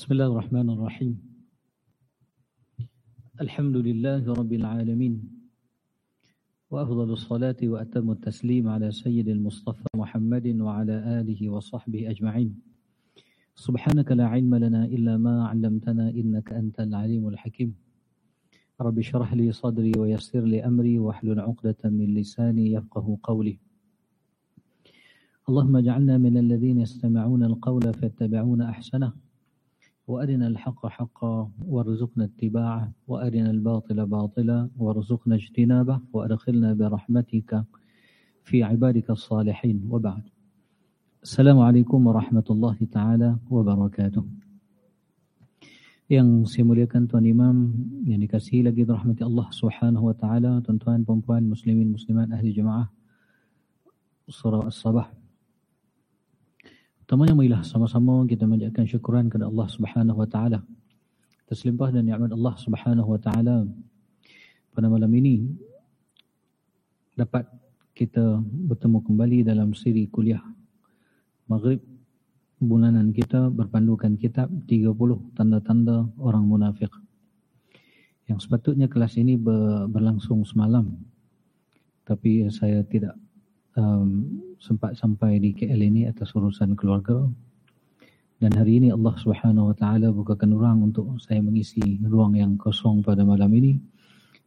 بسم الله الرحمن الرحيم. الحمد لله رب العالمين وأفضل الصلاة وأتم التسليم على سيد المصطفى محمد وعلى آله وصحبه أجمعين. سبحانك لا علم لنا إلا ما علمتنا إنك أنت العليم الحكيم. رب اشرح لي صدري ويسر لي أمري واحلل عقدة من لساني يفقه قولي. اللهم اجعلنا من الذين يستمعون القول فيتبعون أحسنه. وأرنا الحق حقا وارزقنا اتباعه وأرنا الباطل باطلا وارزقنا اجتنابه وأدخلنا برحمتك في عبادك الصالحين وبعد السلام عليكم ورحمة الله تعالى وبركاته Yang saya muliakan Tuan Imam yang dikasihi lagi rahmati Allah Subhanahu wa taala, tuan-tuan puan-puan muslimin muslimat ahli jemaah surah As-Sabah Pertamanya marilah sama-sama kita menjadikan syukuran kepada Allah Subhanahu wa taala. Atas limpah dan nikmat Allah Subhanahu wa taala pada malam ini dapat kita bertemu kembali dalam siri kuliah Maghrib bulanan kita berpandukan kitab 30 tanda-tanda orang munafik. Yang sepatutnya kelas ini berlangsung semalam tapi saya tidak um, sempat sampai di KL ini atas urusan keluarga dan hari ini Allah Subhanahu Wa Taala bukakan ruang untuk saya mengisi ruang yang kosong pada malam ini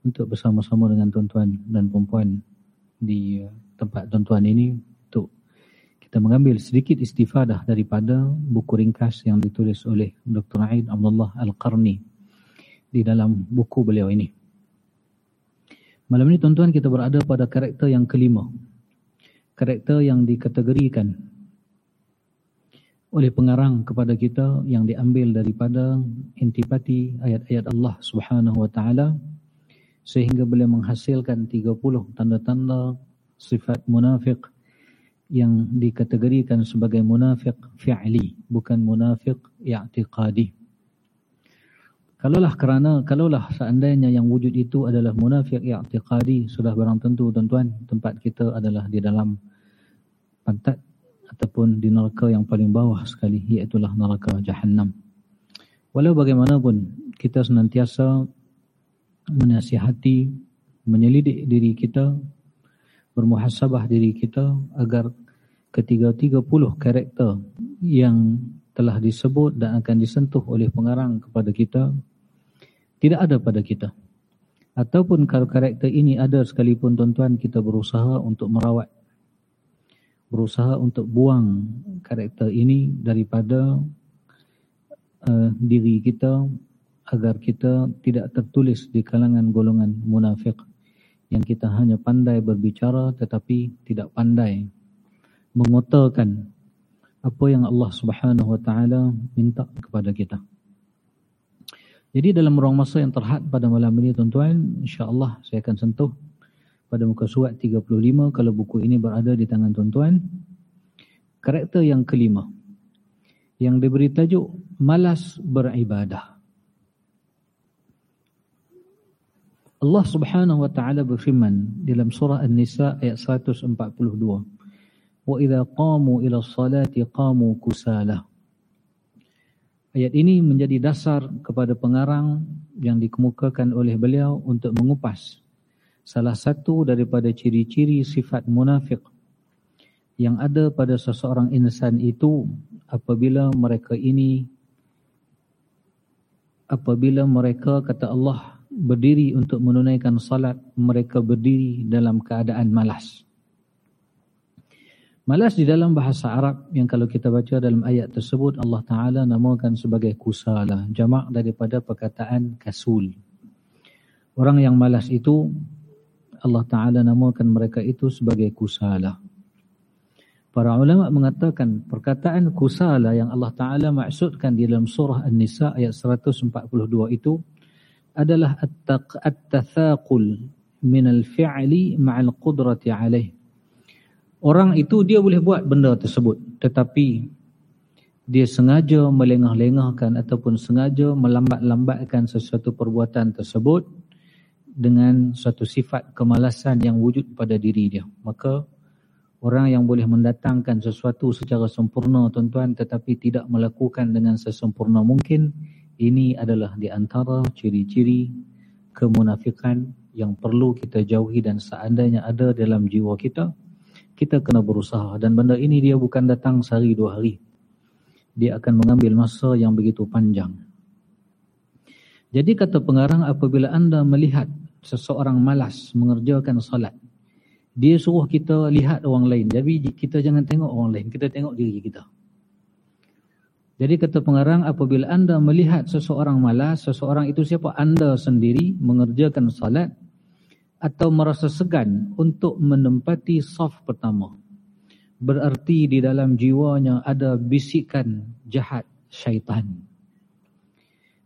untuk bersama-sama dengan tuan-tuan dan puan di uh, tempat tuan-tuan ini untuk kita mengambil sedikit istifadah daripada buku ringkas yang ditulis oleh Dr. Aid Abdullah Al-Qarni di dalam buku beliau ini. Malam ini tuan-tuan kita berada pada karakter yang kelima karakter yang dikategorikan oleh pengarang kepada kita yang diambil daripada intipati ayat-ayat Allah Subhanahu wa taala sehingga boleh menghasilkan 30 tanda-tanda sifat munafik yang dikategorikan sebagai munafik fi'li bukan munafik i'tiqadi. Kalaulah kerana kalaulah seandainya yang wujud itu adalah munafik i'tiqadi sudah barang tentu tuan-tuan tempat kita adalah di dalam pantat ataupun di neraka yang paling bawah sekali iaitu neraka jahannam. Walau bagaimanapun kita senantiasa menasihati menyelidik diri kita bermuhasabah diri kita agar ketiga-tiga puluh karakter yang telah disebut dan akan disentuh oleh pengarang kepada kita tidak ada pada kita. Ataupun kalau karakter ini ada sekalipun tuan-tuan kita berusaha untuk merawat. Berusaha untuk buang karakter ini daripada uh, diri kita agar kita tidak tertulis di kalangan golongan munafik yang kita hanya pandai berbicara tetapi tidak pandai mengotorkan apa yang Allah Subhanahu wa taala minta kepada kita. Jadi dalam ruang masa yang terhad pada malam ini tuan-tuan, insya-Allah saya akan sentuh pada muka surat 35 kalau buku ini berada di tangan tuan-tuan. Karakter yang kelima yang diberi tajuk malas beribadah. Allah Subhanahu wa taala berfirman dalam surah An-Nisa ayat 142. Wa idza qamu ila salati qamu kusala. Ayat ini menjadi dasar kepada pengarang yang dikemukakan oleh beliau untuk mengupas salah satu daripada ciri-ciri sifat munafik yang ada pada seseorang insan itu apabila mereka ini apabila mereka kata Allah berdiri untuk menunaikan salat mereka berdiri dalam keadaan malas Malas di dalam bahasa Arab yang kalau kita baca dalam ayat tersebut Allah Ta'ala namakan sebagai kusala. Jamak daripada perkataan kasul. Orang yang malas itu Allah Ta'ala namakan mereka itu sebagai kusala. Para ulama mengatakan perkataan kusala yang Allah Ta'ala maksudkan di dalam surah An-Nisa ayat 142 itu adalah at-tathaqul min al-fi'li ma'al qudrati alaih orang itu dia boleh buat benda tersebut tetapi dia sengaja melengah-lengahkan ataupun sengaja melambat-lambatkan sesuatu perbuatan tersebut dengan satu sifat kemalasan yang wujud pada diri dia. Maka Orang yang boleh mendatangkan sesuatu secara sempurna tuan-tuan tetapi tidak melakukan dengan sesempurna mungkin ini adalah di antara ciri-ciri kemunafikan yang perlu kita jauhi dan seandainya ada dalam jiwa kita kita kena berusaha. Dan benda ini dia bukan datang sehari dua hari. Dia akan mengambil masa yang begitu panjang. Jadi kata pengarang apabila anda melihat seseorang malas mengerjakan salat dia suruh kita lihat orang lain. Jadi kita jangan tengok orang lain. Kita tengok diri kita. Jadi kata pengarang, apabila anda melihat seseorang malas, seseorang itu siapa? Anda sendiri mengerjakan salat atau merasa segan untuk menempati saf pertama. Berarti di dalam jiwanya ada bisikan jahat syaitan.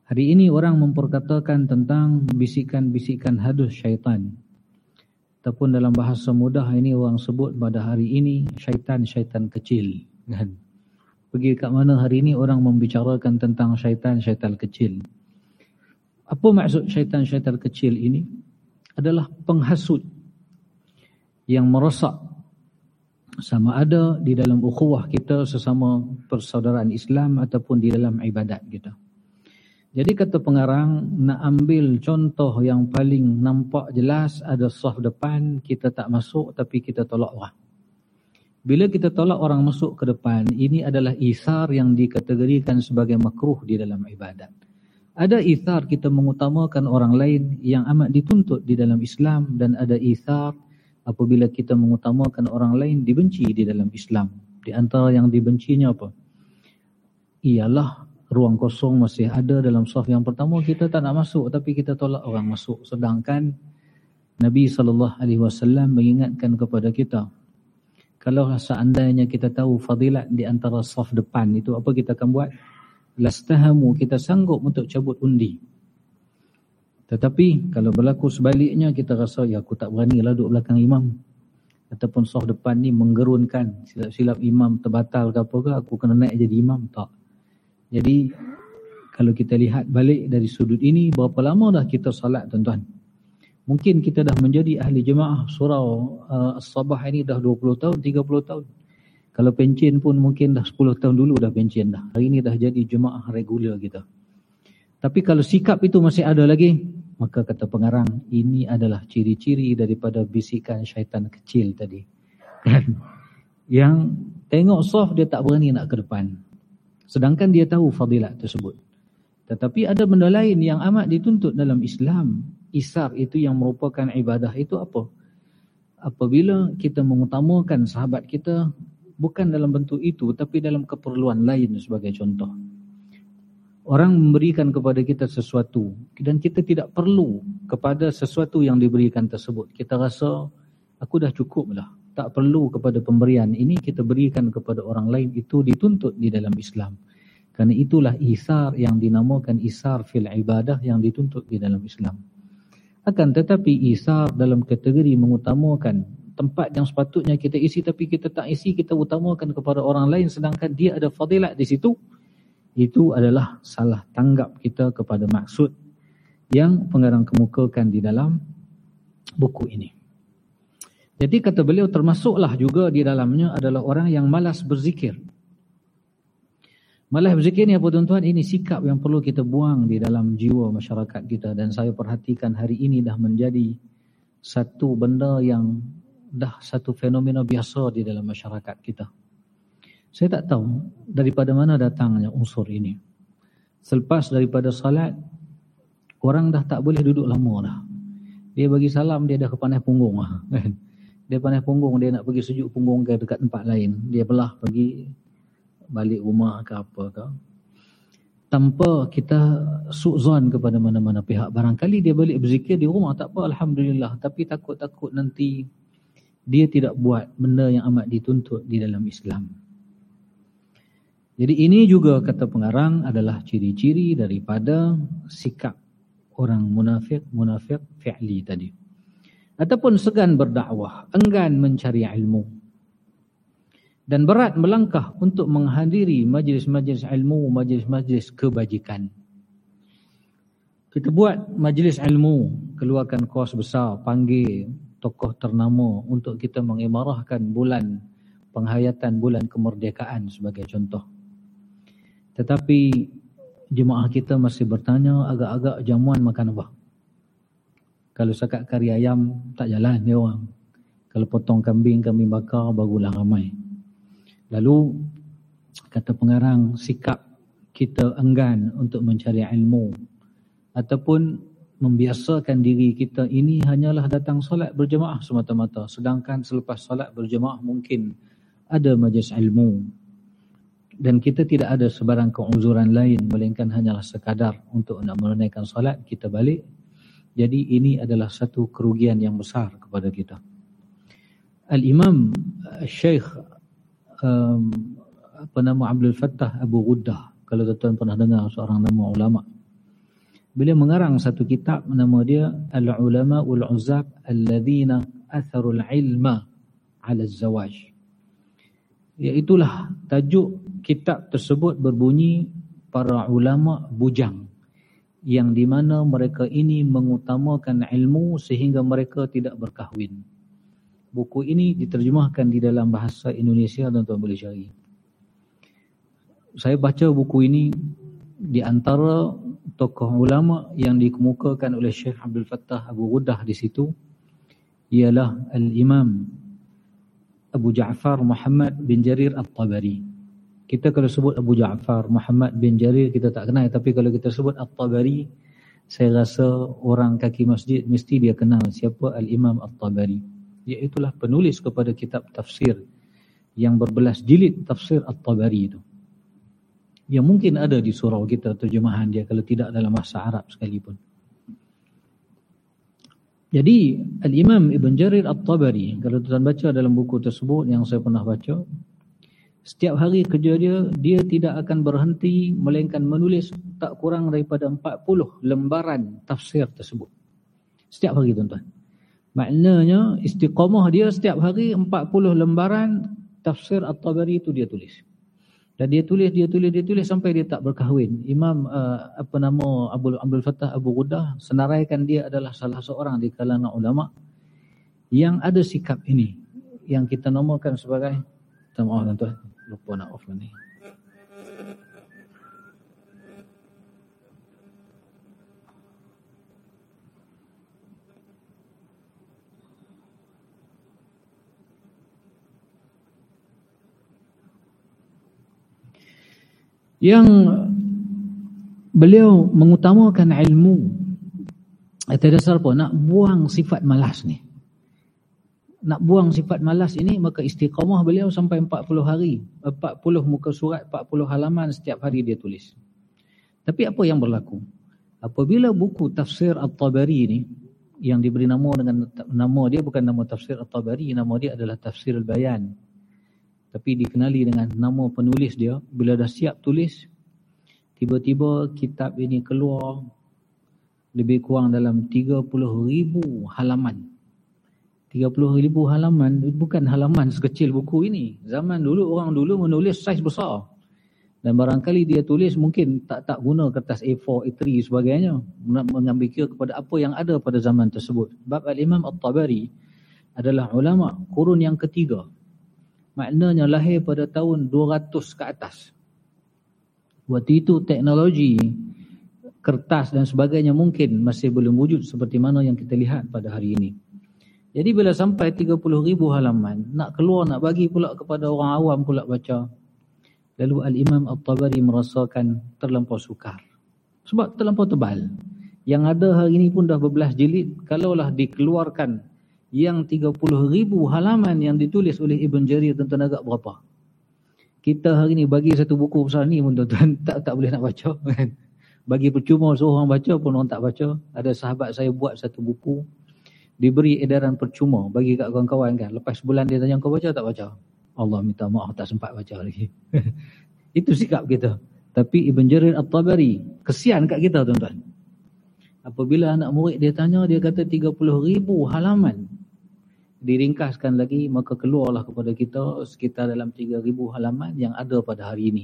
Hari ini orang memperkatakan tentang bisikan-bisikan hadus syaitan. Ataupun dalam bahasa mudah ini orang sebut pada hari ini syaitan-syaitan kecil. Kan? Pergi kat mana hari ini orang membicarakan tentang syaitan-syaitan kecil. Apa maksud syaitan-syaitan kecil ini? Adalah penghasut yang merosak sama ada di dalam ukhuwah kita sesama persaudaraan Islam ataupun di dalam ibadat kita. Jadi kata pengarang nak ambil contoh yang paling nampak jelas ada saf depan kita tak masuk tapi kita tolak orang. Bila kita tolak orang masuk ke depan ini adalah isar yang dikategorikan sebagai makruh di dalam ibadat. Ada isar kita mengutamakan orang lain yang amat dituntut di dalam Islam dan ada isar apabila kita mengutamakan orang lain dibenci di dalam Islam. Di antara yang dibencinya apa? Ialah ruang kosong masih ada dalam saf yang pertama kita tak nak masuk tapi kita tolak orang masuk. Sedangkan Nabi sallallahu alaihi wasallam mengingatkan kepada kita kalau seandainya kita tahu fadilat di antara saf depan itu apa kita akan buat? Lastahamu kita sanggup untuk cabut undi. Tetapi kalau berlaku sebaliknya kita rasa ya aku tak berani lah duduk belakang imam. Ataupun saf depan ni menggerunkan silap-silap imam terbatal ke apa ke aku kena naik jadi imam. Tak jadi kalau kita lihat balik dari sudut ini berapa lama dah kita salat tuan-tuan? Mungkin kita dah menjadi ahli jemaah surau uh, As-Sabah ini dah 20 tahun, 30 tahun. Kalau pencen pun mungkin dah 10 tahun dulu dah pencen dah. Hari ini dah jadi jemaah regular kita. Tapi kalau sikap itu masih ada lagi, maka kata pengarang, ini adalah ciri-ciri daripada bisikan syaitan kecil tadi. Yang tengok soft dia tak berani nak ke depan. Sedangkan dia tahu fadilat tersebut. Tetapi ada benda lain yang amat dituntut dalam Islam. Isar itu yang merupakan ibadah itu apa? Apabila kita mengutamakan sahabat kita bukan dalam bentuk itu tapi dalam keperluan lain sebagai contoh. Orang memberikan kepada kita sesuatu dan kita tidak perlu kepada sesuatu yang diberikan tersebut. Kita rasa aku dah cukup lah tak perlu kepada pemberian ini kita berikan kepada orang lain itu dituntut di dalam Islam. Karena itulah isar yang dinamakan isar fil ibadah yang dituntut di dalam Islam. Akan tetapi isar dalam kategori mengutamakan tempat yang sepatutnya kita isi tapi kita tak isi kita utamakan kepada orang lain sedangkan dia ada fadilat di situ. Itu adalah salah tanggap kita kepada maksud yang pengarang kemukakan di dalam buku ini. Jadi kata beliau termasuklah juga di dalamnya adalah orang yang malas berzikir. Malas berzikir ni apa tuan-tuan? Ini sikap yang perlu kita buang di dalam jiwa masyarakat kita. Dan saya perhatikan hari ini dah menjadi satu benda yang dah satu fenomena biasa di dalam masyarakat kita. Saya tak tahu daripada mana datangnya unsur ini. Selepas daripada salat, orang dah tak boleh duduk lama dah. Dia bagi salam, dia dah kepanah punggung. Kan? Dia pandai punggung dia nak pergi sejuk punggung ke dekat tempat lain. Dia belah pergi balik rumah ke apa ke. Tanpa kita suzon kepada mana-mana pihak. Barangkali dia balik berzikir di rumah tak apa alhamdulillah. Tapi takut-takut nanti dia tidak buat benda yang amat dituntut di dalam Islam. Jadi ini juga kata pengarang adalah ciri-ciri daripada sikap orang munafik munafik fi'li tadi ataupun segan berdakwah, enggan mencari ilmu dan berat melangkah untuk menghadiri majlis-majlis ilmu, majlis-majlis kebajikan. Kita buat majlis ilmu, keluarkan kos besar, panggil tokoh ternama untuk kita mengimarahkan bulan penghayatan bulan kemerdekaan sebagai contoh. Tetapi jemaah kita masih bertanya agak-agak jamuan makan apa? Kalau sakat kari ayam tak jalan dia orang. Kalau potong kambing, kambing bakar barulah ramai. Lalu kata pengarang sikap kita enggan untuk mencari ilmu ataupun membiasakan diri kita ini hanyalah datang solat berjemaah semata-mata sedangkan selepas solat berjemaah mungkin ada majlis ilmu dan kita tidak ada sebarang keuzuran lain melainkan hanyalah sekadar untuk nak menunaikan solat kita balik jadi ini adalah satu kerugian yang besar kepada kita. Al-Imam Syekh um, apa nama Abdul Fattah Abu Ghuddah kalau tuan-tuan pernah dengar seorang nama ulama. Beliau mengarang satu kitab nama dia Al-Ulama Ul-Uzab Alladhina Atharul Ilma Ala Zawaj. Iaitulah tajuk kitab tersebut berbunyi para ulama bujang yang di mana mereka ini mengutamakan ilmu sehingga mereka tidak berkahwin. Buku ini diterjemahkan di dalam bahasa Indonesia tuan-tuan boleh cari. Saya baca buku ini di antara tokoh ulama yang dikemukakan oleh Syekh Abdul Fattah Abu Ghudah di situ ialah Al-Imam Abu Ja'far Muhammad bin Jarir At-Tabari. Kita kalau sebut Abu Ja'far Muhammad bin Jarir kita tak kenal tapi kalau kita sebut At-Tabari saya rasa orang kaki masjid mesti dia kenal siapa Al-Imam At-Tabari. Iaitulah penulis kepada kitab tafsir yang berbelas jilid tafsir At-Tabari itu yang mungkin ada di surau kita terjemahan dia kalau tidak dalam bahasa Arab sekalipun. Jadi Al-Imam Ibn Jarir At-Tabari kalau tuan baca dalam buku tersebut yang saya pernah baca setiap hari kerja dia dia tidak akan berhenti melainkan menulis tak kurang daripada 40 lembaran tafsir tersebut. Setiap hari tuan-tuan. Maknanya istiqamah dia setiap hari 40 lembaran tafsir At-Tabari itu dia tulis. Dan dia tulis, dia tulis, dia tulis sampai dia tak berkahwin. Imam uh, apa nama Abdul Abdul Fattah Abu Ghudah senaraikan dia adalah salah seorang di kalangan ulama yang ada sikap ini yang kita namakan sebagai tuan-tuan lupa nak off ni. yang beliau mengutamakan ilmu atas dasar apa? Nak buang sifat malas ni. Nak buang sifat malas ini maka istiqamah beliau sampai 40 hari. 40 muka surat, 40 halaman setiap hari dia tulis. Tapi apa yang berlaku? Apabila buku tafsir At-Tabari ini yang diberi nama dengan nama dia bukan nama tafsir At-Tabari, nama dia adalah Tafsir Al-Bayan tapi dikenali dengan nama penulis dia bila dah siap tulis tiba-tiba kitab ini keluar lebih kurang dalam 30 ribu halaman 30 ribu halaman bukan halaman sekecil buku ini. Zaman dulu orang dulu menulis saiz besar. Dan barangkali dia tulis mungkin tak tak guna kertas A4, A3 sebagainya. Mengambil kira kepada apa yang ada pada zaman tersebut. Sebab Al-Imam At-Tabari adalah ulama kurun yang ketiga. Maknanya lahir pada tahun 200 ke atas. Waktu itu teknologi kertas dan sebagainya mungkin masih belum wujud seperti mana yang kita lihat pada hari ini. Jadi bila sampai 30 ribu halaman, nak keluar nak bagi pula kepada orang awam pula baca. Lalu Al-Imam At-Tabari merasakan terlampau sukar. Sebab terlampau tebal. Yang ada hari ini pun dah berbelas jilid. Kalaulah dikeluarkan yang 30 ribu halaman yang ditulis oleh Ibn Jarir tentang agak berapa? Kita hari ni bagi satu buku besar ni pun tuan-tuan tak, tak boleh nak baca. Kan? Bagi percuma seorang baca pun orang tak baca. Ada sahabat saya buat satu buku. Diberi edaran percuma bagi kat kawan-kawan kan. Lepas sebulan dia tanya kau baca tak baca? Allah minta maaf tak sempat baca lagi. Itu sikap kita. Tapi Ibn Jarir At-Tabari kesian kat kita tuan-tuan. Apabila anak murid dia tanya, dia kata 30 ribu halaman. Diringkaskan lagi, maka keluarlah kepada kita sekitar dalam 3 ribu halaman yang ada pada hari ini.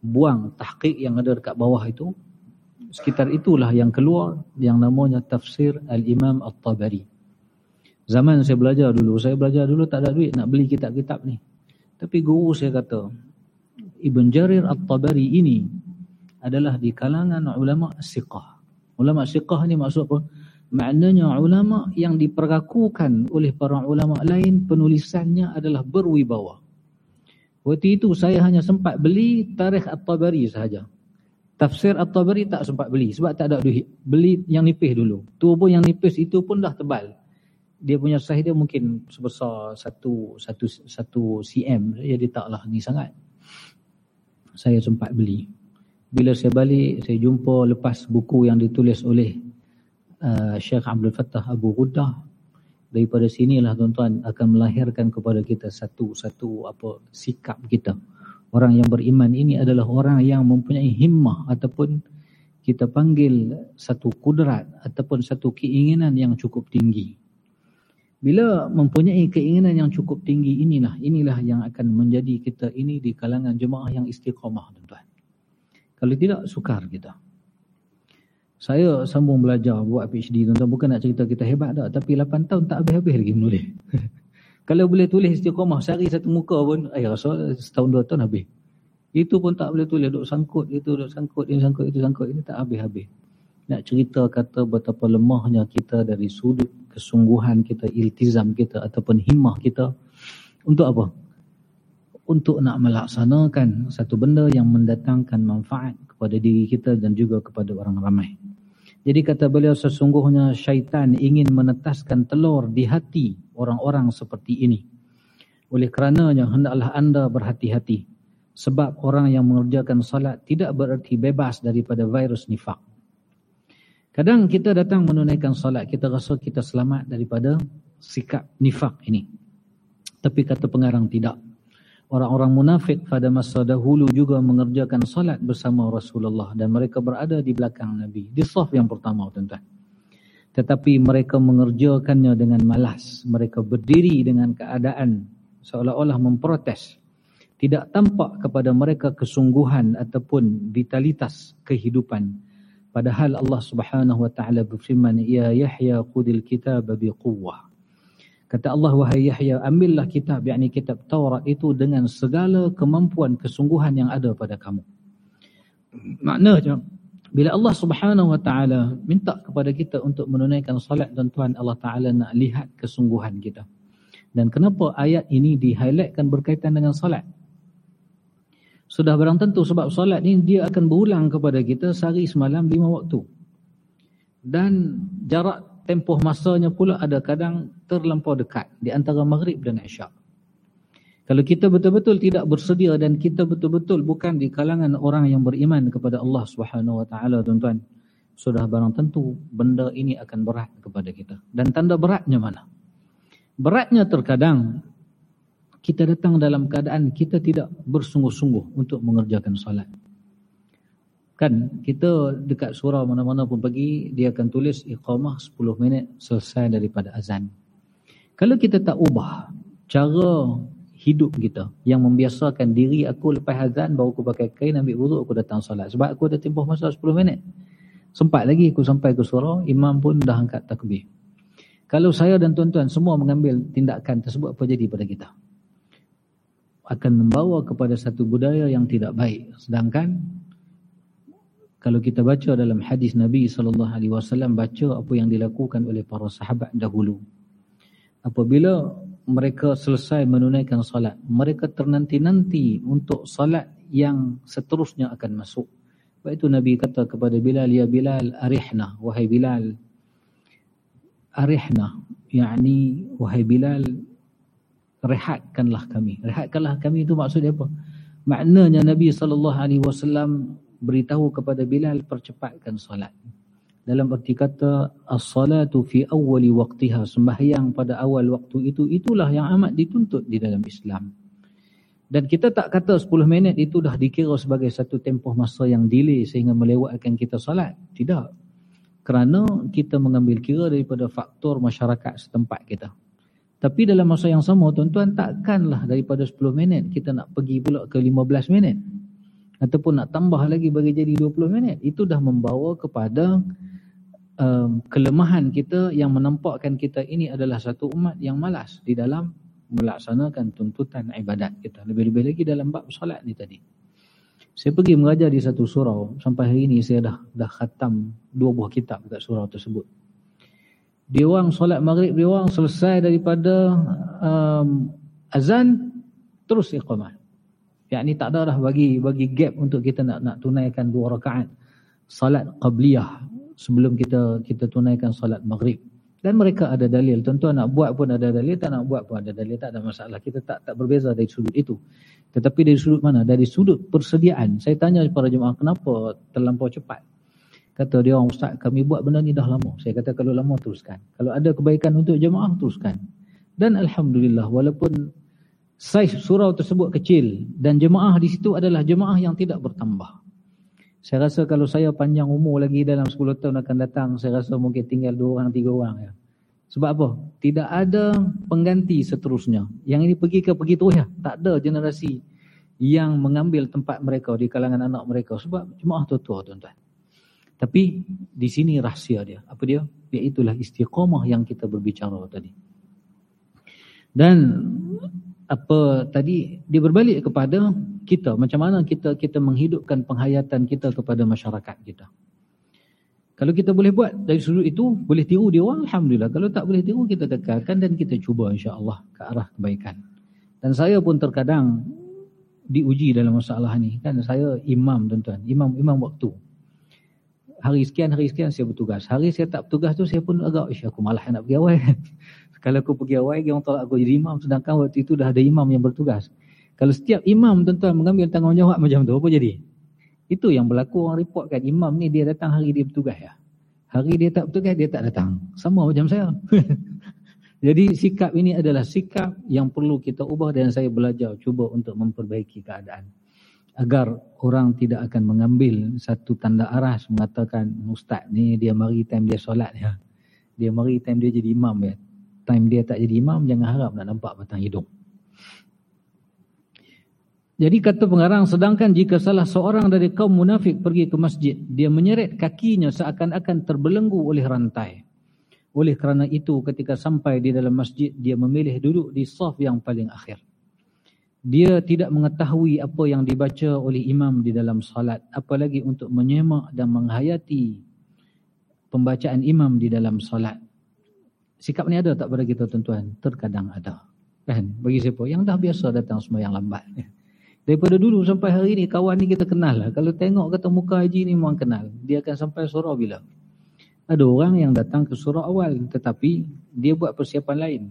Buang tahqiq yang ada dekat bawah itu. Sekitar itulah yang keluar yang namanya tafsir Al-Imam At-Tabari. Zaman saya belajar dulu, saya belajar dulu tak ada duit nak beli kitab-kitab ni. Tapi guru saya kata, Ibn Jarir At-Tabari ini adalah di kalangan ulama siqah. Ulama siqah ni maksud apa? Maknanya ulama yang diperakukan oleh para ulama lain penulisannya adalah berwibawa. Waktu itu saya hanya sempat beli tarikh At-Tabari sahaja. Tafsir At-Tabari tak sempat beli sebab tak ada duit. Beli yang nipis dulu. Tu pun yang nipis itu pun dah tebal. Dia punya saiz dia mungkin sebesar satu satu satu cm. Jadi taklah ni sangat. Saya sempat beli. Bila saya balik, saya jumpa lepas buku yang ditulis oleh uh, Syekh Abdul Fattah Abu Ghuddah. Daripada sinilah tuan-tuan akan melahirkan kepada kita satu-satu apa sikap kita. Orang yang beriman ini adalah orang yang mempunyai himmah ataupun kita panggil satu kudrat ataupun satu keinginan yang cukup tinggi. Bila mempunyai keinginan yang cukup tinggi inilah, inilah yang akan menjadi kita ini di kalangan jemaah yang istiqamah tuan-tuan. Kalau tidak, sukar kita. Saya sambung belajar buat PhD tuan-tuan. Bukan nak cerita kita hebat tak. Tapi 8 tahun tak habis-habis lagi menulis. Kalau boleh tulis istiqamah sehari satu muka pun, ayah rasa setahun dua tahun habis. Itu pun tak boleh tulis. Duk sangkut itu, duk sangkut ini, sangkut itu, sangkut ini. Tak habis-habis. Nak cerita kata betapa lemahnya kita dari sudut kesungguhan kita, iltizam kita ataupun himmah kita. Untuk apa? untuk nak melaksanakan satu benda yang mendatangkan manfaat kepada diri kita dan juga kepada orang ramai. Jadi kata beliau sesungguhnya syaitan ingin menetaskan telur di hati orang-orang seperti ini. Oleh kerananya hendaklah anda berhati-hati. Sebab orang yang mengerjakan salat tidak bererti bebas daripada virus nifak. Kadang kita datang menunaikan salat, kita rasa kita selamat daripada sikap nifak ini. Tapi kata pengarang tidak. Orang-orang munafik pada masa dahulu juga mengerjakan salat bersama Rasulullah dan mereka berada di belakang Nabi. Di saf yang pertama tuan-tuan. Tetapi mereka mengerjakannya dengan malas. Mereka berdiri dengan keadaan seolah-olah memprotes. Tidak tampak kepada mereka kesungguhan ataupun vitalitas kehidupan. Padahal Allah Subhanahu wa taala berfirman, "Ya Yahya qudil kitab biquwwah." Kata Allah, wahai Yahya, ambillah kitab, yakni kitab Taurat itu dengan segala kemampuan, kesungguhan yang ada pada kamu. Maknanya, bila Allah subhanahu wa ta'ala minta kepada kita untuk menunaikan salat dan Tuhan Allah ta'ala nak lihat kesungguhan kita. Dan kenapa ayat ini di-highlightkan berkaitan dengan salat? Sudah barang tentu sebab salat ini dia akan berulang kepada kita sehari semalam lima waktu. Dan jarak tempoh masanya pula ada kadang terlampau dekat di antara maghrib dan isyak. Kalau kita betul-betul tidak bersedia dan kita betul-betul bukan di kalangan orang yang beriman kepada Allah Subhanahu wa taala tuan-tuan, sudah barang tentu benda ini akan berat kepada kita. Dan tanda beratnya mana? Beratnya terkadang kita datang dalam keadaan kita tidak bersungguh-sungguh untuk mengerjakan solat. Kan kita dekat surau mana-mana pun pergi dia akan tulis iqamah 10 minit selesai daripada azan. Kalau kita tak ubah cara hidup kita yang membiasakan diri aku lepas azan baru aku pakai kain ambil wuduk aku datang solat sebab aku ada tempoh masa 10 minit. Sempat lagi aku sampai ke surau imam pun dah angkat takbir. Kalau saya dan tuan-tuan semua mengambil tindakan tersebut apa jadi pada kita? Akan membawa kepada satu budaya yang tidak baik. Sedangkan kalau kita baca dalam hadis Nabi sallallahu alaihi wasallam baca apa yang dilakukan oleh para sahabat dahulu. Apabila mereka selesai menunaikan salat, mereka ternanti-nanti untuk salat yang seterusnya akan masuk. Sebab itu Nabi kata kepada Bilal, Ya Bilal, arihna, wahai Bilal. Arihna, yakni wahai Bilal, rehatkanlah kami. Rehatkanlah kami itu maksudnya apa? Maknanya Nabi SAW beritahu kepada Bilal percepatkan solat. Dalam arti kata as-salatu fi awwali waqtiha sembahyang pada awal waktu itu itulah yang amat dituntut di dalam Islam. Dan kita tak kata 10 minit itu dah dikira sebagai satu tempoh masa yang delay sehingga melewatkan kita solat. Tidak. Kerana kita mengambil kira daripada faktor masyarakat setempat kita. Tapi dalam masa yang sama tuan-tuan takkanlah daripada 10 minit kita nak pergi pula ke 15 minit ataupun nak tambah lagi bagi jadi 20 minit itu dah membawa kepada um, kelemahan kita yang menampakkan kita ini adalah satu umat yang malas di dalam melaksanakan tuntutan ibadat kita. Lebih-lebih lagi dalam bab solat ni tadi. Saya pergi mengajar di satu surau. Sampai hari ini saya dah dah khatam dua buah kitab dekat surau tersebut. Dia orang solat maghrib, dia orang selesai daripada um, azan, terus iqamah. Yang ni tak ada dah bagi bagi gap untuk kita nak nak tunaikan dua rakaat salat qabliyah sebelum kita kita tunaikan salat maghrib. Dan mereka ada dalil. Tentu nak buat pun ada dalil, tak nak buat pun ada dalil. Tak ada masalah. Kita tak tak berbeza dari sudut itu. Tetapi dari sudut mana? Dari sudut persediaan. Saya tanya para jemaah, kenapa terlampau cepat? Kata dia orang, Ustaz, kami buat benda ni dah lama. Saya kata, kalau lama, teruskan. Kalau ada kebaikan untuk jemaah, teruskan. Dan Alhamdulillah, walaupun saiz surau tersebut kecil, dan jemaah di situ adalah jemaah yang tidak bertambah. Saya rasa kalau saya panjang umur lagi dalam 10 tahun akan datang, saya rasa mungkin tinggal dua orang, tiga orang. Ya. Sebab apa? Tidak ada pengganti seterusnya. Yang ini pergi ke begitu ya. Tak ada generasi yang mengambil tempat mereka di kalangan anak mereka. Sebab jemaah tua-tua tuan-tuan. Tapi di sini rahsia dia. Apa dia? Iaitulah istiqamah yang kita berbicara tadi. Dan apa tadi dia berbalik kepada kita. Macam mana kita kita menghidupkan penghayatan kita kepada masyarakat kita? Kalau kita boleh buat dari sudut itu boleh tiru dia orang alhamdulillah. Kalau tak boleh tiru kita tekankan dan kita cuba insya-Allah ke arah kebaikan. Dan saya pun terkadang diuji dalam masalah ni. Kan saya imam tuan-tuan. Imam imam waktu. Hari sekian hari sekian saya bertugas. Hari saya tak bertugas tu saya pun agak ish aku malas nak pergi awal Kalau aku pergi awal, dia orang tolak aku jadi imam. Sedangkan waktu itu dah ada imam yang bertugas. Kalau setiap imam tuan-tuan mengambil tanggungjawab macam tu, apa jadi? Itu yang berlaku orang report kan. Imam ni dia datang hari dia bertugas ya. Hari dia tak bertugas, dia tak datang. Sama macam saya. jadi sikap ini adalah sikap yang perlu kita ubah dan saya belajar cuba untuk memperbaiki keadaan. Agar orang tidak akan mengambil satu tanda aras mengatakan ustaz ni dia mari time dia solat ya. Dia mari time dia jadi imam ya time dia tak jadi imam, jangan harap nak nampak batang hidung. Jadi kata pengarang, sedangkan jika salah seorang dari kaum munafik pergi ke masjid, dia menyeret kakinya seakan-akan terbelenggu oleh rantai. Oleh kerana itu, ketika sampai di dalam masjid, dia memilih duduk di saf yang paling akhir. Dia tidak mengetahui apa yang dibaca oleh imam di dalam salat, apalagi untuk menyemak dan menghayati pembacaan imam di dalam salat. Sikap ni ada tak pada kita tuan-tuan? Terkadang ada. Kan? Bagi siapa? Yang dah biasa datang semua yang lambat. Daripada dulu sampai hari ni, kawan ni kita kenal lah. Kalau tengok kata muka haji ni memang kenal. Dia akan sampai surau bila? Ada orang yang datang ke surau awal. Tetapi dia buat persiapan lain.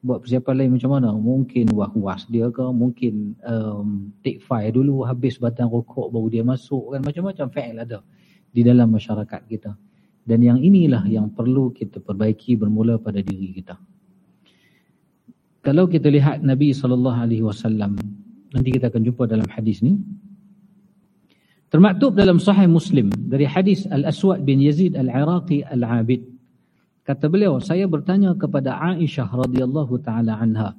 Buat persiapan lain macam mana? Mungkin was-was dia ke? Mungkin um, take fire dulu. Habis batang rokok baru dia masuk. kan Macam-macam fail ada di dalam masyarakat kita. Dan yang inilah yang perlu kita perbaiki bermula pada diri kita. Kalau kita lihat Nabi SAW, nanti kita akan jumpa dalam hadis ni. Termaktub dalam sahih Muslim dari hadis Al-Aswad bin Yazid Al-Iraqi Al-Abid. Kata beliau, saya bertanya kepada Aisyah radhiyallahu taala anha.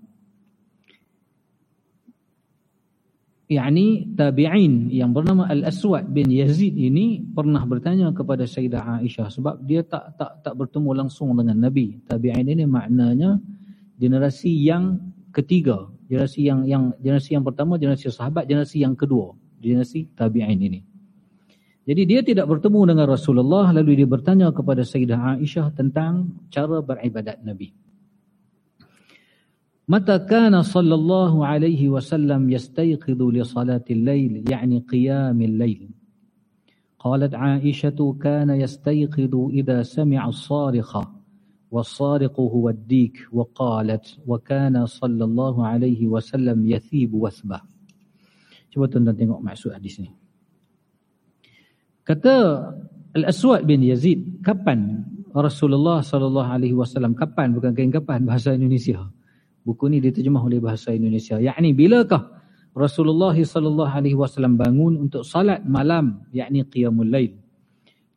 Yakni tabi'in yang bernama Al-Aswad bin Yazid ini pernah bertanya kepada Sayyidah Aisyah sebab dia tak tak tak bertemu langsung dengan Nabi. Tabi'in ini maknanya generasi yang ketiga, generasi yang yang generasi yang pertama generasi sahabat, generasi yang kedua, generasi tabi'in ini. Jadi dia tidak bertemu dengan Rasulullah lalu dia bertanya kepada Sayyidah Aisyah tentang cara beribadat Nabi. متى كان صلى الله عليه وسلم يستيقظ لصلاة الليل يعني قيام الليل قالت عائشة كان يستيقظ إذا سمع الصارخ والصارق هو الديك وقالت وكان صلى الله عليه وسلم يثيب وثبه Cuba tuan-tuan tengok maksud hadis ni. Kata Al-Aswad bin Yazid, kapan Rasulullah sallallahu alaihi wasallam kapan bukan kain kapan bahasa Indonesia. Buku ini diterjemah oleh bahasa Indonesia. Yakni bilakah Rasulullah sallallahu alaihi wasallam bangun untuk salat malam, yakni qiyamul lail.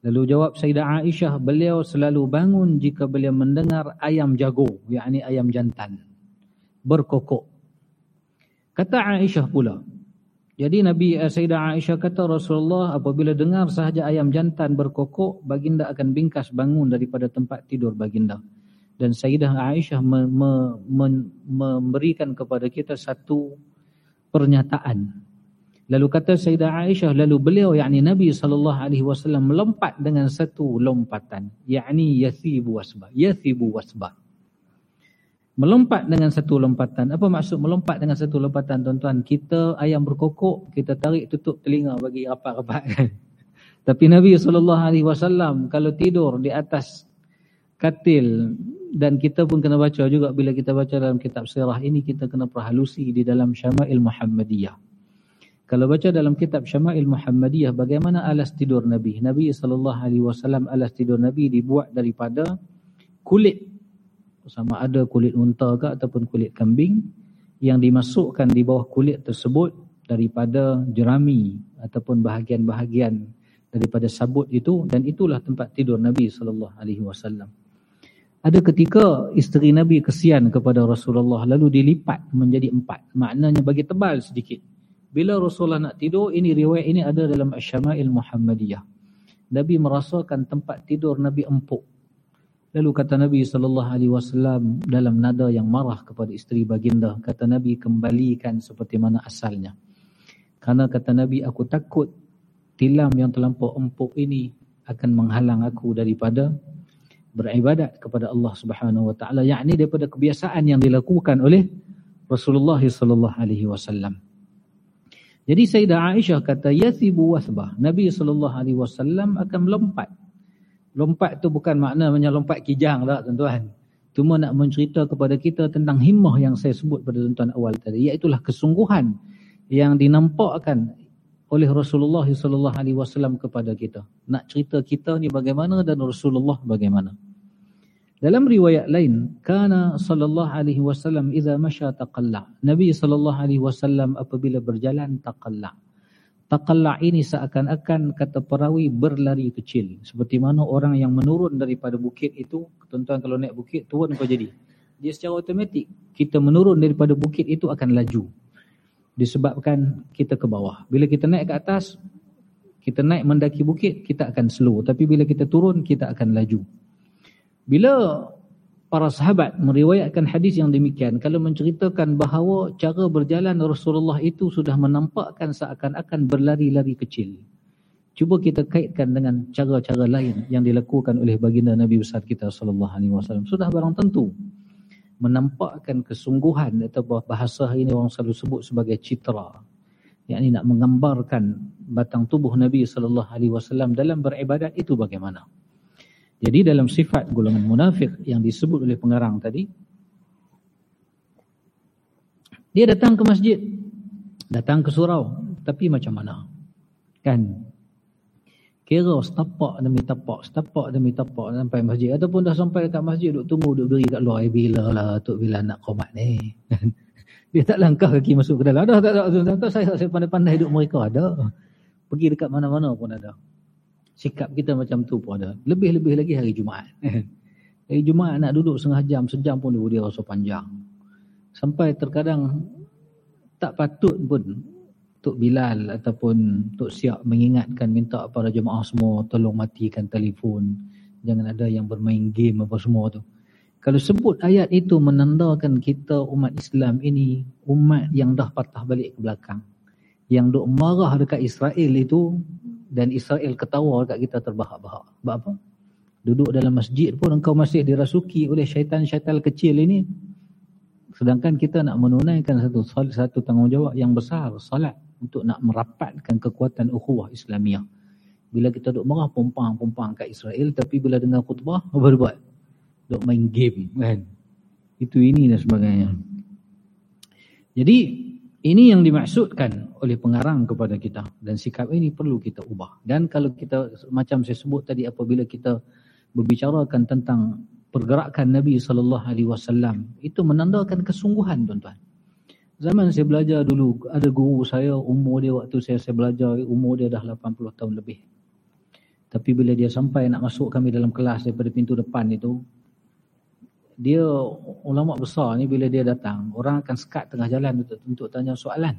Lalu jawab Sayyidah Aisyah, beliau selalu bangun jika beliau mendengar ayam jago, yakni ayam jantan berkokok. Kata Aisyah pula, Jadi Nabi uh, Sayyidah Aisyah kata Rasulullah apabila dengar sahaja ayam jantan berkokok, baginda akan bingkas bangun daripada tempat tidur baginda. Dan Sayyidah Aisyah me, me, me, memberikan kepada kita satu pernyataan. Lalu kata Sayyidah Aisyah, lalu beliau yakni Nabi SAW melompat dengan satu lompatan. Yakni yathibu wasba. Yathibu wasba melompat dengan satu lompatan. Apa maksud melompat dengan satu lompatan tuan-tuan? Kita ayam berkokok, kita tarik tutup telinga bagi rapat-rapat. Tapi Nabi SAW kalau tidur di atas katil dan kita pun kena baca juga bila kita baca dalam kitab sirah ini kita kena perhalusi di dalam Syama'il Muhammadiyah. Kalau baca dalam kitab Syama'il Muhammadiyah bagaimana alas tidur Nabi? Nabi SAW alas tidur Nabi dibuat daripada kulit sama ada kulit unta ke ataupun kulit kambing yang dimasukkan di bawah kulit tersebut daripada jerami ataupun bahagian-bahagian daripada sabut itu dan itulah tempat tidur Nabi sallallahu alaihi wasallam. Ada ketika isteri Nabi kesian kepada Rasulullah lalu dilipat menjadi empat. Maknanya bagi tebal sedikit. Bila Rasulullah nak tidur, ini riwayat ini ada dalam Asyama'il Muhammadiyah. Nabi merasakan tempat tidur Nabi empuk. Lalu kata Nabi wasallam dalam nada yang marah kepada isteri baginda, kata Nabi kembalikan seperti mana asalnya. Karena kata Nabi aku takut tilam yang terlampau empuk ini akan menghalang aku daripada beribadat kepada Allah Subhanahu wa taala, yakni daripada kebiasaan yang dilakukan oleh Rasulullah sallallahu alaihi wasallam. Jadi Sayyidah Aisyah kata yathibu wasbah. Nabi sallallahu alaihi wasallam akan melompat Lompat tu bukan makna lompat kijang tak tuan-tuan. Cuma nak mencerita kepada kita tentang himmah yang saya sebut pada tuan-tuan awal tadi. Iaitulah kesungguhan yang dinampakkan oleh Rasulullah SAW kepada kita. Nak cerita kita ni bagaimana dan Rasulullah bagaimana. Dalam riwayat lain, kana sallallahu alaihi wasallam idza masya taqalla. Nabi sallallahu alaihi wasallam apabila berjalan taqalla. Taqalla' ini seakan-akan kata perawi berlari kecil. Seperti mana orang yang menurun daripada bukit itu, tuan-tuan kalau naik bukit, turun apa jadi? Dia secara automatik, kita menurun daripada bukit itu akan laju. Disebabkan kita ke bawah. Bila kita naik ke atas, kita naik mendaki bukit, kita akan slow. Tapi bila kita turun, kita akan laju. Bila para sahabat meriwayatkan hadis yang demikian kalau menceritakan bahawa cara berjalan Rasulullah itu sudah menampakkan seakan-akan berlari-lari kecil. Cuba kita kaitkan dengan cara-cara lain yang dilakukan oleh baginda Nabi besar kita sallallahu alaihi wasallam. Sudah barang tentu menampakkan kesungguhan atau bahasa ini orang selalu sebut sebagai citra. yakni nak menggambarkan batang tubuh Nabi sallallahu alaihi wasallam dalam beribadat itu bagaimana. Jadi dalam sifat golongan munafik yang disebut oleh pengarang tadi, dia datang ke masjid, datang ke surau, tapi macam mana? Kan? Kira setapak demi tapak, setapak demi tapak sampai masjid. Ataupun dah sampai dekat masjid, duduk tunggu, duduk beri kat luar. Eh, bila lah, Tok Bila nak komat ni. dia tak langkah kaki masuk ke dalam. Ada, tak, tak, tak, tak, saya, saya pandai-pandai hidup mereka. Ada. Pergi dekat mana-mana pun ada sikap kita macam tu pun ada. Lebih-lebih lagi hari Jumaat. hari Jumaat nak duduk setengah jam, sejam pun dia rasa panjang. Sampai terkadang tak patut pun Tok Bilal ataupun Tok Siak mengingatkan minta para jemaah semua tolong matikan telefon. Jangan ada yang bermain game apa semua tu. Kalau sebut ayat itu menandakan kita umat Islam ini umat yang dah patah balik ke belakang. Yang duk marah dekat Israel itu dan Israel ketawa dekat kita terbahak-bahak. Sebab apa? Duduk dalam masjid pun engkau masih dirasuki oleh syaitan-syaitan kecil ini. Sedangkan kita nak menunaikan satu satu tanggungjawab yang besar, salat untuk nak merapatkan kekuatan ukhuwah Islamiah. Bila kita duduk marah pompang-pompang kat Israel tapi bila dengar khutbah apa buat? Duk main game kan. Itu ini dan sebagainya. Jadi ini yang dimaksudkan oleh pengarang kepada kita dan sikap ini perlu kita ubah. Dan kalau kita macam saya sebut tadi apabila kita berbicarakan tentang pergerakan Nabi sallallahu alaihi wasallam itu menandakan kesungguhan tuan-tuan. Zaman saya belajar dulu ada guru saya umur dia waktu saya saya belajar umur dia dah 80 tahun lebih. Tapi bila dia sampai nak masuk kami dalam kelas daripada pintu depan itu dia ulama besar ni bila dia datang orang akan sekat tengah jalan untuk, untuk tanya soalan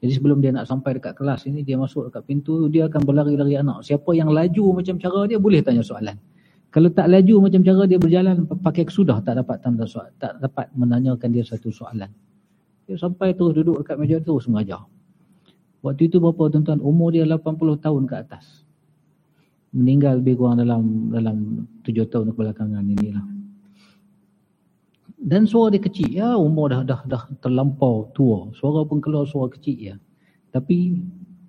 Jadi sebelum dia nak sampai dekat kelas ini, dia masuk dekat pintu, dia akan berlari-lari anak. Siapa yang laju macam cara dia, boleh tanya soalan. Kalau tak laju macam cara dia berjalan, pakai kesudah, tak dapat tanda soal, tak dapat menanyakan dia satu soalan. Dia sampai terus duduk dekat meja terus mengajar. Waktu itu berapa tuan-tuan? Umur dia 80 tahun ke atas. Meninggal lebih kurang dalam dalam 7 tahun kebelakangan inilah. Dan suara dia kecil. Ya umur dah dah dah terlampau tua. Suara pun keluar suara kecil ya. Tapi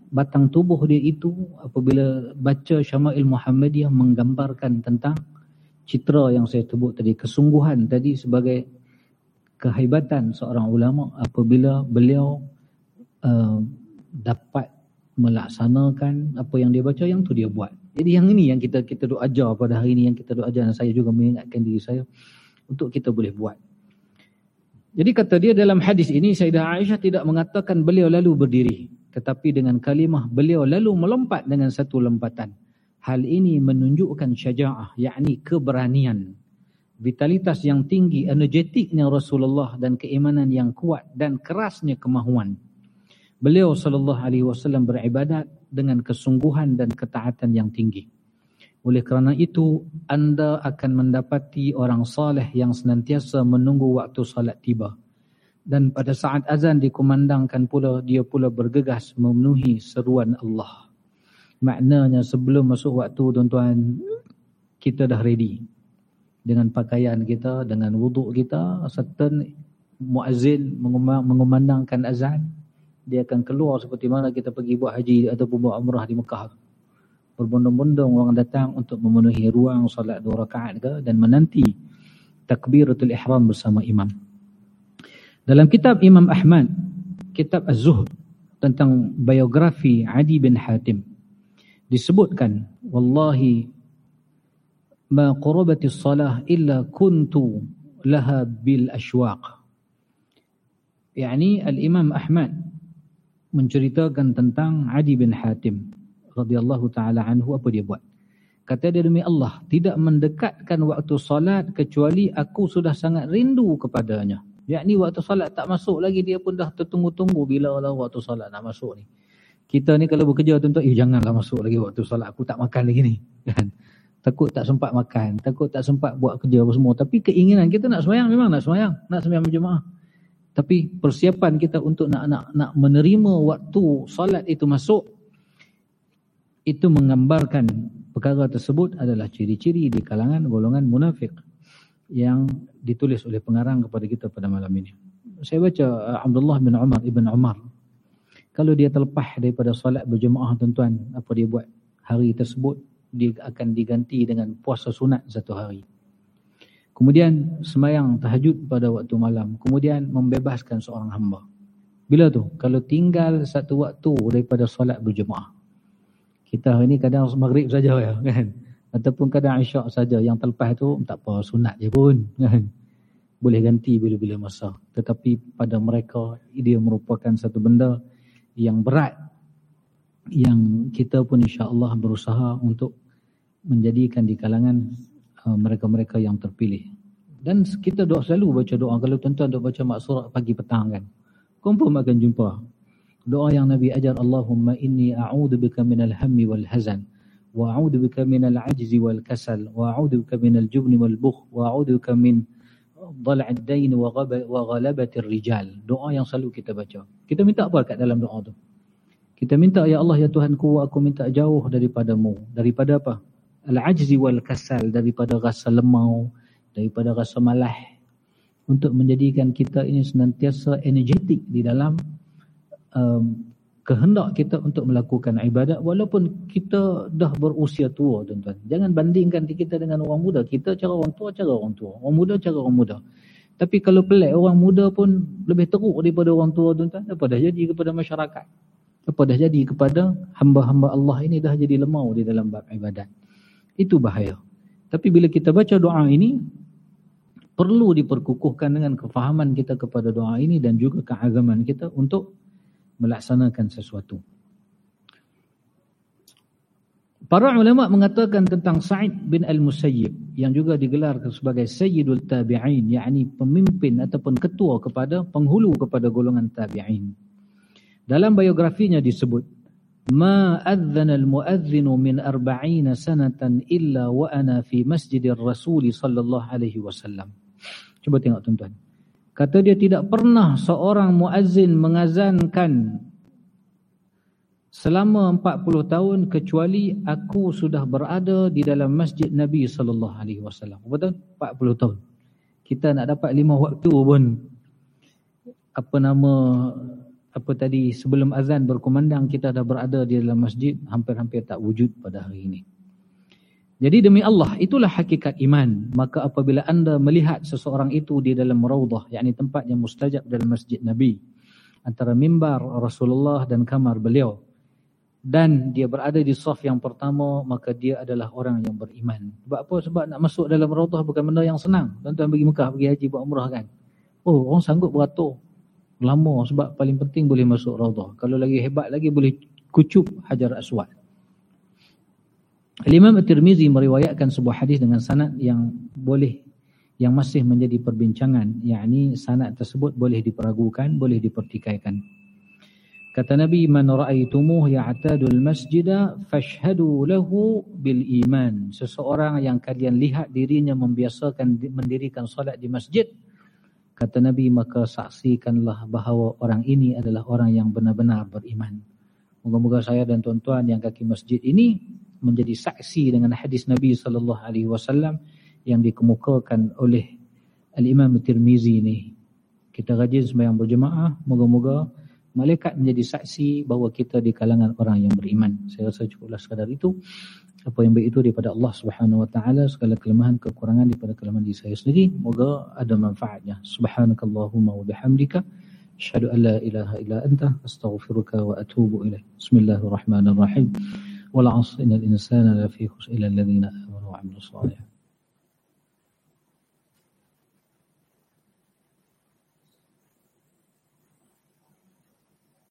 batang tubuh dia itu apabila baca Syama'il Muhammadiyah menggambarkan tentang citra yang saya sebut tadi. Kesungguhan tadi sebagai kehebatan seorang ulama apabila beliau uh, dapat melaksanakan apa yang dia baca yang tu dia buat. Jadi yang ini yang kita kita duk ajar pada hari ini yang kita duk ajar dan saya juga mengingatkan diri saya untuk kita boleh buat. Jadi kata dia dalam hadis ini Sayyidah Aisyah tidak mengatakan beliau lalu berdiri tetapi dengan kalimah beliau lalu melompat dengan satu lompatan. Hal ini menunjukkan syaja'ah yakni keberanian vitalitas yang tinggi energetiknya Rasulullah dan keimanan yang kuat dan kerasnya kemahuan Beliau sallallahu alaihi wasallam beribadat dengan kesungguhan dan ketaatan yang tinggi. Oleh kerana itu, anda akan mendapati orang saleh yang senantiasa menunggu waktu salat tiba. Dan pada saat azan dikumandangkan pula, dia pula bergegas memenuhi seruan Allah. Maknanya sebelum masuk waktu, tuan-tuan, kita dah ready. Dengan pakaian kita, dengan wuduk kita, serta muazzin mengumandangkan azan, dia akan keluar seperti mana kita pergi buat haji ataupun buat umrah di Mekah. Berbondong-bondong orang datang untuk memenuhi ruang solat dua rakaat ke dan menanti takbiratul ihram bersama imam. Dalam kitab Imam Ahmad, kitab Az-Zuhd tentang biografi Adi bin Hatim disebutkan wallahi ma qurbatis salah illa kuntu laha bil ashwaq. Yani Al-Imam Ahmad menceritakan tentang Adi bin Hatim radhiyallahu taala anhu apa dia buat. Kata dia demi Allah, tidak mendekatkan waktu salat kecuali aku sudah sangat rindu kepadanya. Yakni waktu salat tak masuk lagi dia pun dah tertunggu-tunggu bila lah waktu salat nak masuk ni. Kita ni kalau bekerja tuan-tuan, eh janganlah masuk lagi waktu salat aku tak makan lagi ni. Kan? Takut tak sempat makan, takut tak sempat buat kerja apa semua. Tapi keinginan kita nak semayang memang nak semayang, nak semayang berjemaah. Tapi persiapan kita untuk nak nak nak menerima waktu salat itu masuk itu menggambarkan perkara tersebut adalah ciri-ciri di kalangan golongan munafik yang ditulis oleh pengarang kepada kita pada malam ini. Saya baca uh, Abdullah bin Umar ibn Umar. Kalau dia terlepas daripada salat berjemaah tuan-tuan, apa dia buat? Hari tersebut dia akan diganti dengan puasa sunat satu hari. Kemudian semayang tahajud pada waktu malam. Kemudian membebaskan seorang hamba. Bila tu? Kalau tinggal satu waktu daripada solat berjemaah. Kita hari ni kadang maghrib saja ya kan. Ataupun kadang isyak saja. Yang terlepas tu tak apa sunat je pun kan. Boleh ganti bila-bila masa. Tetapi pada mereka dia merupakan satu benda yang berat. Yang kita pun insya Allah berusaha untuk menjadikan di kalangan Uh, mereka-mereka yang terpilih. Dan kita doa selalu baca doa. Kalau tuan-tuan duk baca maksurat pagi petang kan. Confirm akan jumpa. Doa yang Nabi ajar Allahumma inni a'udhu bika minal hammi wal hazan. Wa a'udhu bika minal ajzi wal kasal. Wa a'udhu bika minal jubni wal bukh. Wa a'udhu bika min dhal'ad dain wa ghalabatir rijal. Doa yang selalu kita baca. Kita minta apa kat dalam doa tu? Kita minta ya Allah ya Tuhanku aku minta jauh daripadamu. Daripada apa? al-ajzi wal kasal daripada rasa lemau, daripada rasa malah untuk menjadikan kita ini senantiasa energetik di dalam um, kehendak kita untuk melakukan ibadat walaupun kita dah berusia tua tuan-tuan. Jangan bandingkan kita dengan orang muda. Kita cara orang tua, cara orang tua. Orang muda, cara orang muda. Tapi kalau pelik, orang muda pun lebih teruk daripada orang tua tuan-tuan. Apa dah jadi kepada masyarakat? Apa dah jadi kepada hamba-hamba Allah ini dah jadi lemau di dalam bab ibadat itu bahaya. Tapi bila kita baca doa ini, perlu diperkukuhkan dengan kefahaman kita kepada doa ini dan juga keazaman kita untuk melaksanakan sesuatu. Para ulama mengatakan tentang Sa'id bin Al-Musayyib yang juga digelar sebagai Sayyidul Tabi'in, yakni pemimpin ataupun ketua kepada penghulu kepada golongan Tabi'in. Dalam biografinya disebut ma adzana al-muadzinu min arba'ina sanatan illa wa ana fi masjidir rasul sallallahu alaihi wasallam. Cuba tengok tuan-tuan. Kata dia tidak pernah seorang muazzin mengazankan selama 40 tahun kecuali aku sudah berada di dalam masjid Nabi sallallahu alaihi wasallam. Betul 40 tahun. Kita nak dapat lima waktu pun. Apa nama apa tadi sebelum azan berkumandang kita dah berada di dalam masjid hampir-hampir tak wujud pada hari ini. Jadi demi Allah itulah hakikat iman. Maka apabila anda melihat seseorang itu di dalam raudhah yakni tempat yang mustajab dalam masjid Nabi antara mimbar Rasulullah dan kamar beliau dan dia berada di saf yang pertama maka dia adalah orang yang beriman. Sebab apa? Sebab nak masuk dalam raudhah bukan benda yang senang. Tuan-tuan pergi Mekah, pergi haji buat umrah kan. Oh, orang sanggup beratur lama sebab paling penting boleh masuk raudhah. Kalau lagi hebat lagi boleh kucup Hajar Aswad. Imam At-Tirmizi meriwayatkan sebuah hadis dengan sanad yang boleh yang masih menjadi perbincangan, yakni sanad tersebut boleh diperagukan, boleh dipertikaikan. Kata Nabi, "Man ra'aitumuh ya'tadul masjida fashhadu lahu bil iman." Seseorang yang kalian lihat dirinya membiasakan mendirikan solat di masjid, Kata Nabi, maka saksikanlah bahawa orang ini adalah orang yang benar-benar beriman. Moga-moga saya dan tuan-tuan yang kaki masjid ini menjadi saksi dengan hadis Nabi wasallam yang dikemukakan oleh Al-Imam Tirmizi ini. Kita rajin sembahyang berjemaah, moga-moga malaikat menjadi saksi bahawa kita di kalangan orang yang beriman. Saya rasa cukuplah sekadar itu apa yang baik itu daripada Allah Subhanahu wa taala segala kelemahan kekurangan daripada kelemahan diri saya sendiri moga ada manfaatnya. Subhanakallahumma wa bihamdika asyhadu an la ilaha illa anta astaghfiruka wa atubu ilaik bismillahirrahmanirrahim. Wal 'asri innal insana lafi khusr illa alladhina amanu wa 'amilus salihati